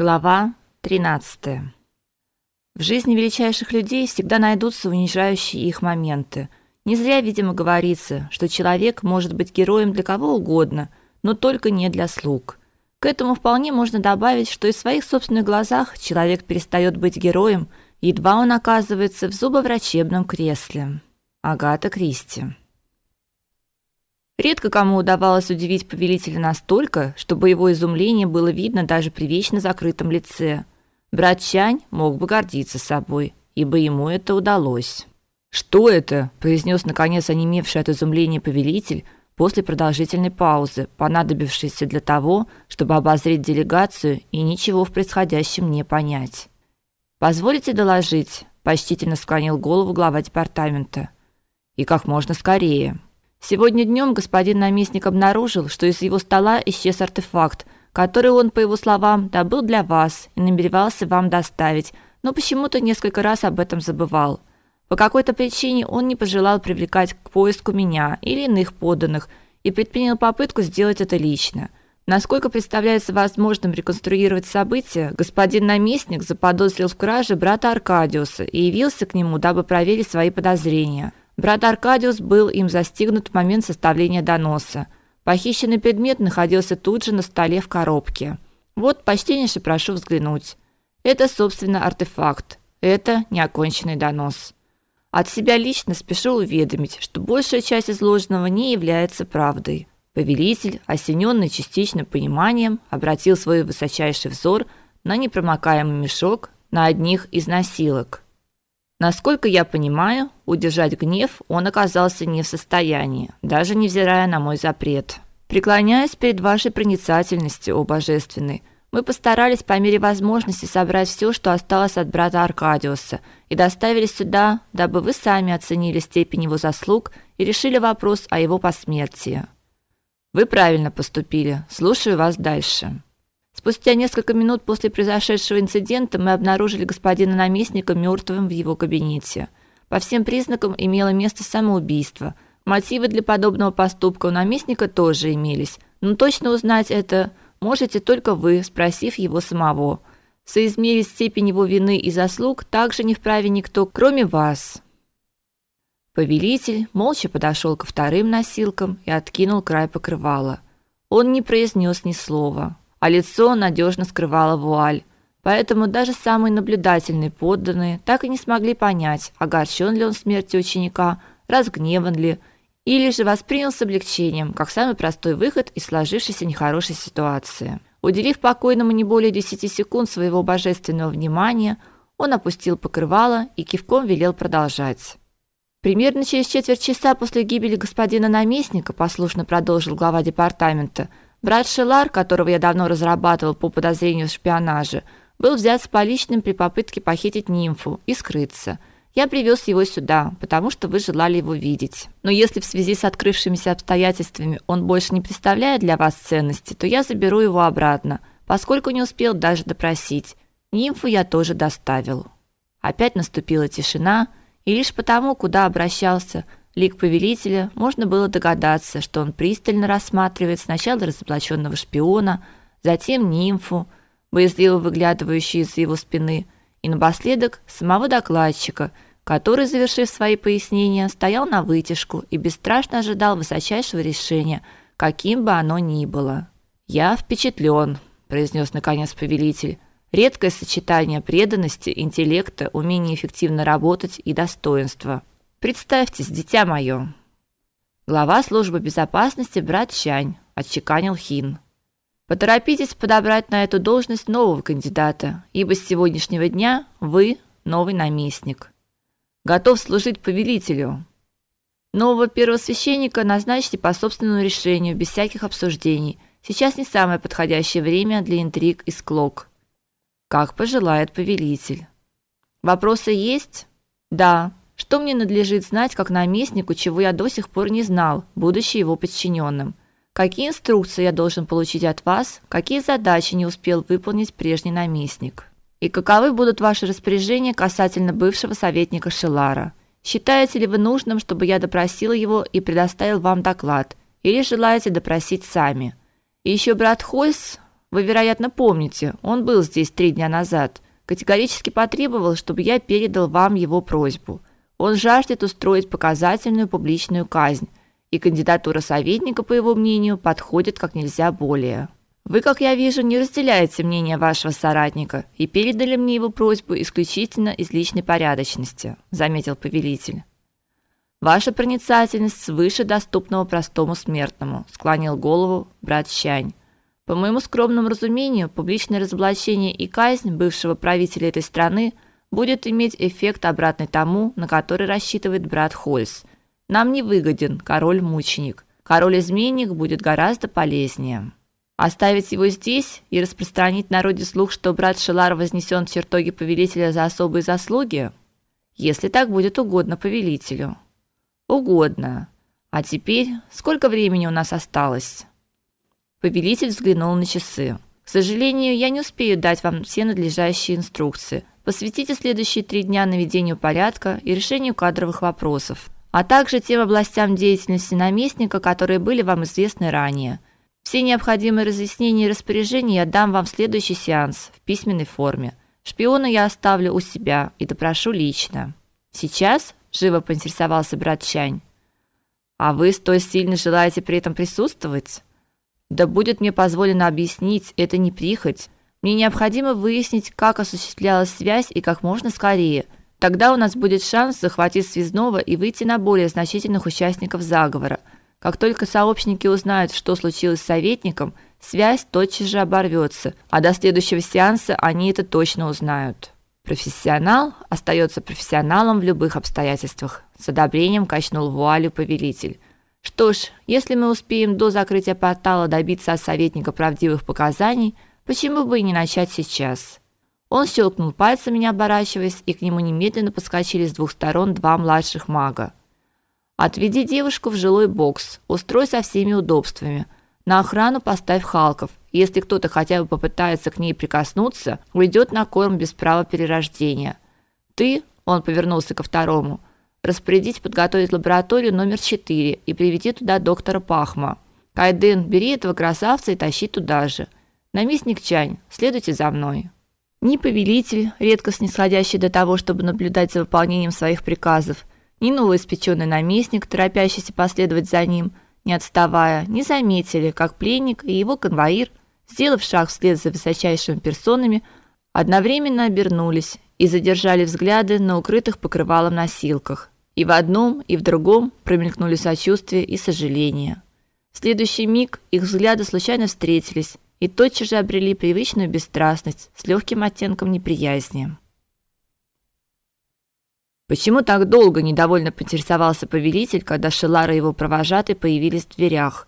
Глава 13. В жизни величайших людей всегда найдутся унижающие их моменты. Не зря, видимо, говорится, что человек может быть героем для кого угодно, но только не для слуг. К этому вполне можно добавить, что и в своих собственных глазах человек перестает быть героем, едва он оказывается в зубоврачебном кресле. Агата Кристи. Редко кому удавалось удивить повелителя настолько, чтобы его изумление было видно даже при вечно закрытом лице. Брат Чань мог бы гордиться собой, ибо ему это удалось. "Что это?" произнес наконец онемевший от изумления повелитель после продолжительной паузы, понадобившейся для того, чтобы обозреть делегацию и ничего в происходящем не понять. "Позволите доложить?" почтительно склонил голову глава департамента. "И как можно скорее." Сегодня днем господин наместник обнаружил, что из его стола исчез артефакт, который он, по его словам, добыл для вас и намеревался вам доставить, но почему-то несколько раз об этом забывал. По какой-то причине он не пожелал привлекать к поиску меня или иных подданных и предпринял попытку сделать это лично. Насколько представляется возможным реконструировать события, господин наместник заподозрил в краже брата Аркадиуса и явился к нему, дабы проверить свои подозрения – Брат Аркадиус был им застигнут в момент составления доноса. Похищенный предмет находился тут же на столе в коробке. Вот, почтеннейше прошу взглянуть. Это, собственно, артефакт. Это неоконченный донос. От себя лично спешу уведомить, что большая часть изложенного не является правдой. Повелитель, осененный частичным пониманием, обратил свой высочайший взор на непромокаемый мешок на одних из носилок – Насколько я понимаю, удержать гнев он оказался не в состоянии, даже невзирая на мой запрет. Преклоняясь перед вашей проницательностью, о божественный, мы постарались по мере возможности собрать все, что осталось от брата Аркадиуса, и доставили сюда, дабы вы сами оценили степень его заслуг и решили вопрос о его посмертии. Вы правильно поступили. Слушаю вас дальше. Спустя несколько минут после произошедшего инцидента мы обнаружили господина наместника мертвым в его кабинете. По всем признакам имело место самоубийство. Мотивы для подобного поступка у наместника тоже имелись, но точно узнать это можете только вы, спросив его самого. Соизмерить степень его вины и заслуг также не вправе никто, кроме вас. Повелитель молча подошел ко вторым носилкам и откинул край покрывала. Он не произнес ни слова а лицо надежно скрывала вуаль. Поэтому даже самые наблюдательные подданные так и не смогли понять, огорчен ли он смертью ученика, разгневан ли, или же воспринял с облегчением, как самый простой выход из сложившейся нехорошей ситуации. Уделив покойному не более 10 секунд своего божественного внимания, он опустил покрывало и кивком велел продолжать. Примерно через четверть часа после гибели господина наместника, послушно продолжил глава департамента, Брат Шелар, которого я давно разрабатывал по подозрению в шпионаже, был взят с поличным при попытке похитить нимфу и скрыться. Я привез его сюда, потому что вы желали его видеть. Но если в связи с открывшимися обстоятельствами он больше не представляет для вас ценности, то я заберу его обратно, поскольку не успел даже допросить. Нимфу я тоже доставил. Опять наступила тишина, и лишь потому, куда обращался – лик повелителя, можно было догадаться, что он пристально рассматривает сначала разоблаченного шпиона, затем нимфу, боязливо выглядывающую из его спины, и напоследок самого докладчика, который, завершив свои пояснения, стоял на вытяжку и бесстрашно ожидал высочайшего решения, каким бы оно ни было. «Я впечатлен», – произнес наконец повелитель. «Редкое сочетание преданности, интеллекта, умения эффективно работать и достоинства». Представьтесь, дитя мое. Глава службы безопасности брат Чань, отчеканил Хин. Поторопитесь подобрать на эту должность нового кандидата, ибо с сегодняшнего дня вы новый наместник. Готов служить повелителю. Нового первосвященника назначьте по собственному решению, без всяких обсуждений. Сейчас не самое подходящее время для интриг и склок. Как пожелает повелитель. Вопросы есть? Да. Что мне надлежит знать как наместнику, чего я до сих пор не знал, будучи его подчиненным? Какие инструкции я должен получить от вас, какие задачи не успел выполнить прежний наместник? И каковы будут ваши распоряжения касательно бывшего советника Шелара? Считаете ли вы нужным, чтобы я допросил его и предоставил вам доклад, или желаете допросить сами? И еще брат Хойс, Вы, вероятно, помните, он был здесь три дня назад. Категорически потребовал, чтобы я передал вам его просьбу. Он жаждет устроить показательную публичную казнь, и кандидатура советника, по его мнению, подходит как нельзя более. Вы, как я вижу, не разделяете мнение вашего соратника и передали мне его просьбу исключительно из личной порядочности, заметил повелитель. Ваша проницательность свыше доступного простому смертному, склонил голову брат Щань. По моему скромному разумению, публичное разоблачение и казнь бывшего правителя этой страны будет иметь эффект обратный тому, на который рассчитывает брат Хольс. Нам не выгоден король-мученик. Король-изменник будет гораздо полезнее. Оставить его здесь и распространить в народе слух, что брат Шелар вознесен в чертоги повелителя за особые заслуги? Если так будет угодно повелителю. Угодно. А теперь сколько времени у нас осталось? Повелитель взглянул на часы. К сожалению, я не успею дать вам все надлежащие инструкции. Посвятите следующие три дня наведению порядка и решению кадровых вопросов, а также тем областям деятельности наместника, которые были вам известны ранее. Все необходимые разъяснения и распоряжения я дам вам в следующий сеанс в письменной форме. Шпиона я оставлю у себя и допрошу лично. Сейчас живо поинтересовался брат Чань. А вы столь сильно желаете при этом присутствовать? Да будет мне позволено объяснить, это не прихоть. Мне необходимо выяснить, как осуществлялась связь и как можно скорее. Тогда у нас будет шанс захватить связного и выйти на более значительных участников заговора. Как только сообщники узнают, что случилось с советником, связь тотчас же оборвется, а до следующего сеанса они это точно узнают. Профессионал остается профессионалом в любых обстоятельствах, с одобрением качнул вуалью повелитель. Что ж, если мы успеем до закрытия портала добиться от советника правдивых показаний, почему бы и не начать сейчас? Он щелкнул пальцами, не оборачиваясь, и к нему немедленно подскочили с двух сторон два младших мага. Отведи девушку в жилой бокс, устрой со всеми удобствами. На охрану поставь халков. Если кто-то хотя бы попытается к ней прикоснуться, уйдет на корм без права перерождения. Ты, он повернулся ко второму, распорядись подготовить лабораторию номер 4 и приведи туда доктора Пахма. Кайден, бери этого красавца и тащи туда же. Наместник Чань, следуйте за мной. Ни повелитель, редко снисходящий до того, чтобы наблюдать за выполнением своих приказов, ни новоиспеченный наместник, торопящийся последовать за ним, не отставая, не заметили, как пленник и его конвоир, сделав шаг вслед за высочайшими персонами, одновременно обернулись и задержали взгляды на укрытых покрывалом носилках. И в одном, и в другом промелькнули сочувствие и сожаление. В следующий миг их взгляды случайно встретились и тотчас же обрели привычную бесстрастность с легким оттенком неприязни. Почему так долго недовольно поинтересовался повелитель, когда Шелар и его провожатый появились в дверях?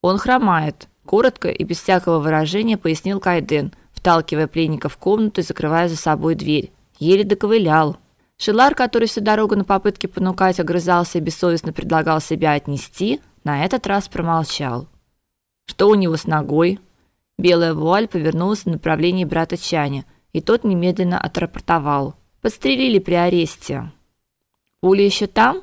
Он хромает, коротко и без всякого выражения пояснил Кайден, вталкивая пленника в комнату и закрывая за собой дверь еле доковылял. Шилар, который всю дорогу на попытке понукать огрызался и бессовестно предлагал себя отнести, на этот раз промолчал. Что у него с ногой? Белая вуаль повернулась в направлении брата Чаня, и тот немедленно отрапортовал. Подстрелили при аресте. Пуля еще там?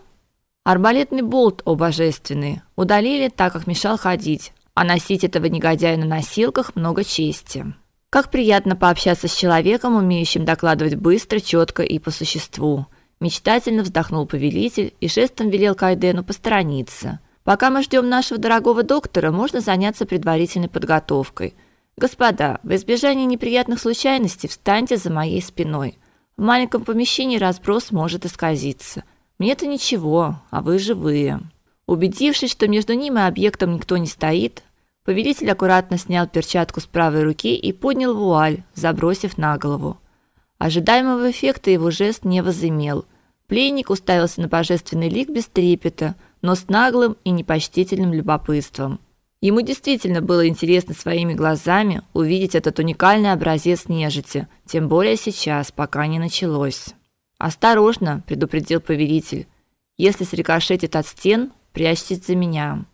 Арбалетный болт, о божественный, удалили, так как мешал ходить, а носить этого негодяя на носилках много чести. Как приятно пообщаться с человеком, умеющим докладывать быстро, четко и по существу. Мечтательно вздохнул повелитель и жестом велел Кайдену посторониться. Пока мы ждем нашего дорогого доктора, можно заняться предварительной подготовкой. Господа, в избежание неприятных случайностей встаньте за моей спиной. В маленьком помещении разброс может исказиться. Мне-то ничего, а вы живые. Убедившись, что между ним и объектом никто не стоит, Повелитель аккуратно снял перчатку с правой руки и поднял вуаль, забросив на голову. Ожидаемого эффекта его жест не возымел. Пленник уставился на божественный лик без трепета, но с наглым и непочтительным любопытством. Ему действительно было интересно своими глазами увидеть этот уникальный образец нежити, тем более сейчас, пока не началось. «Осторожно», – предупредил повелитель. «Если срикошетит от стен, прячьтесь за меня».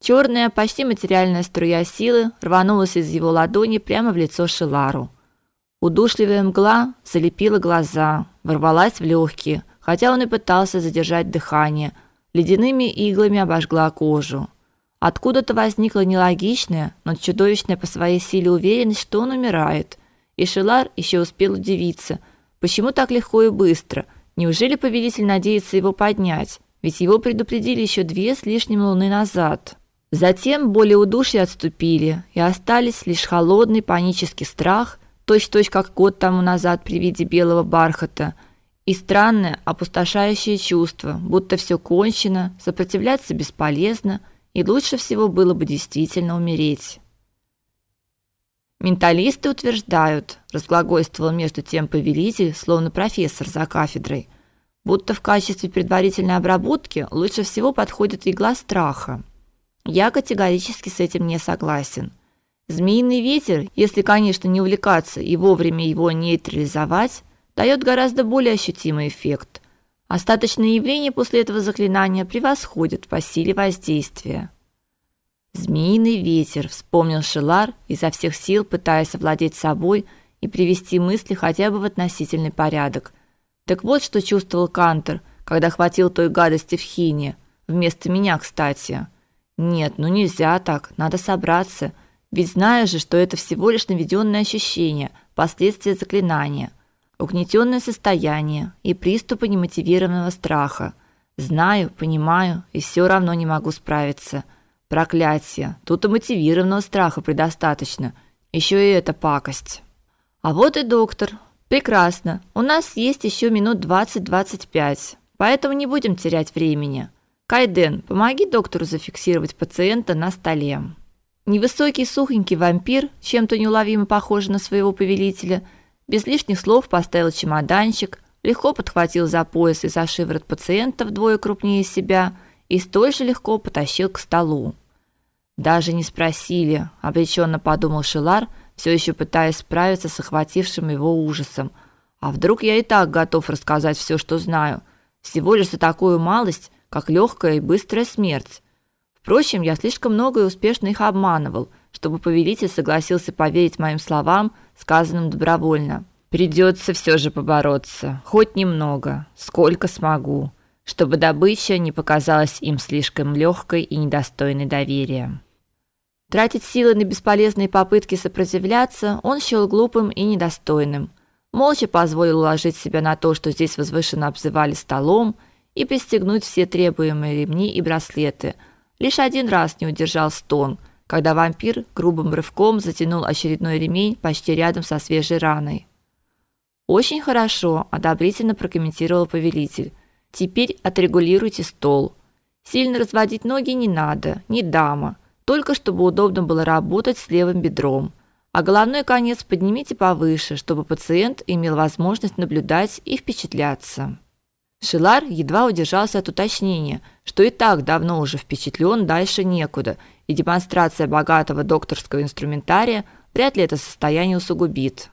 Черная, почти материальная струя силы рванулась из его ладони прямо в лицо Шилару. Удушливая мгла залепила глаза, ворвалась в легкие, хотя он и пытался задержать дыхание, ледяными иглами обожгла кожу. Откуда-то возникла нелогичная, но чудовищная по своей силе уверенность, что он умирает. И Шелар еще успел удивиться, почему так легко и быстро. Неужели повелитель надеется его поднять? Ведь его предупредили еще две с лишним луны назад. Затем боли удушья отступили, и остались лишь холодный панический страх, точь-в-точь как год тому назад при виде белого бархата, и странное опустошающее чувство, будто все кончено, сопротивляться бесполезно, и лучше всего было бы действительно умереть. Менталисты утверждают, разглагольствовал между тем повелитель, словно профессор за кафедрой, будто в качестве предварительной обработки лучше всего подходит игла страха. Я категорически с этим не согласен. Змеиный ветер, если, конечно, не увлекаться и вовремя его нейтрализовать, дает гораздо более ощутимый эффект. Остаточные явления после этого заклинания превосходят по силе воздействия. Змеиный ветер, вспомнил Шелар, изо всех сил пытаясь овладеть собой и привести мысли хотя бы в относительный порядок. Так вот, что чувствовал Кантер, когда хватил той гадости в хине, вместо меня, кстати. Нет, ну нельзя так, надо собраться. Ведь знаешь же, что это всего лишь наведенное ощущение, последствия заклинания, угнетенное состояние и приступы немотивированного страха. Знаю, понимаю, и все равно не могу справиться. Проклятие. Тут и мотивированного страха предостаточно. Еще и эта пакость. А вот и доктор. Прекрасно. У нас есть еще минут 20-25. Поэтому не будем терять времени. Кайден, помоги доктору зафиксировать пациента на столе. Невысокий сухонький вампир, чем-то неуловимо похожий на своего повелителя, без лишних слов поставил чемоданчик, легко подхватил за пояс и за шиворот пациента вдвое крупнее себя и столь же легко потащил к столу. Даже не спросили, обреченно подумал Шилар, все еще пытаясь справиться с охватившим его ужасом. А вдруг я и так готов рассказать все, что знаю, всего лишь за такую малость, как легкая и быстрая смерть. Впрочем, я слишком много и успешно их обманывал, чтобы повелитель согласился поверить моим словам, сказанным добровольно. Придется все же побороться, хоть немного, сколько смогу, чтобы добыча не показалась им слишком легкой и недостойной доверия. Тратить силы на бесполезные попытки сопротивляться он счел глупым и недостойным. Молча позволил уложить себя на то, что здесь возвышенно обзывали столом, и пристегнуть все требуемые ремни и браслеты. Лишь один раз не удержал стон, когда вампир грубым рывком затянул очередной ремень почти рядом со свежей раной. Очень хорошо, одобрительно прокомментировал повелитель. Теперь отрегулируйте стол. Сильно разводить ноги не надо, не дама, только чтобы удобно было работать с левым бедром. А головной конец поднимите повыше, чтобы пациент имел возможность наблюдать и впечатляться. Шилар едва удержался от уточнения, что и так давно уже впечатлен дальше некуда, и демонстрация богатого докторского инструментария вряд ли это состояние усугубит.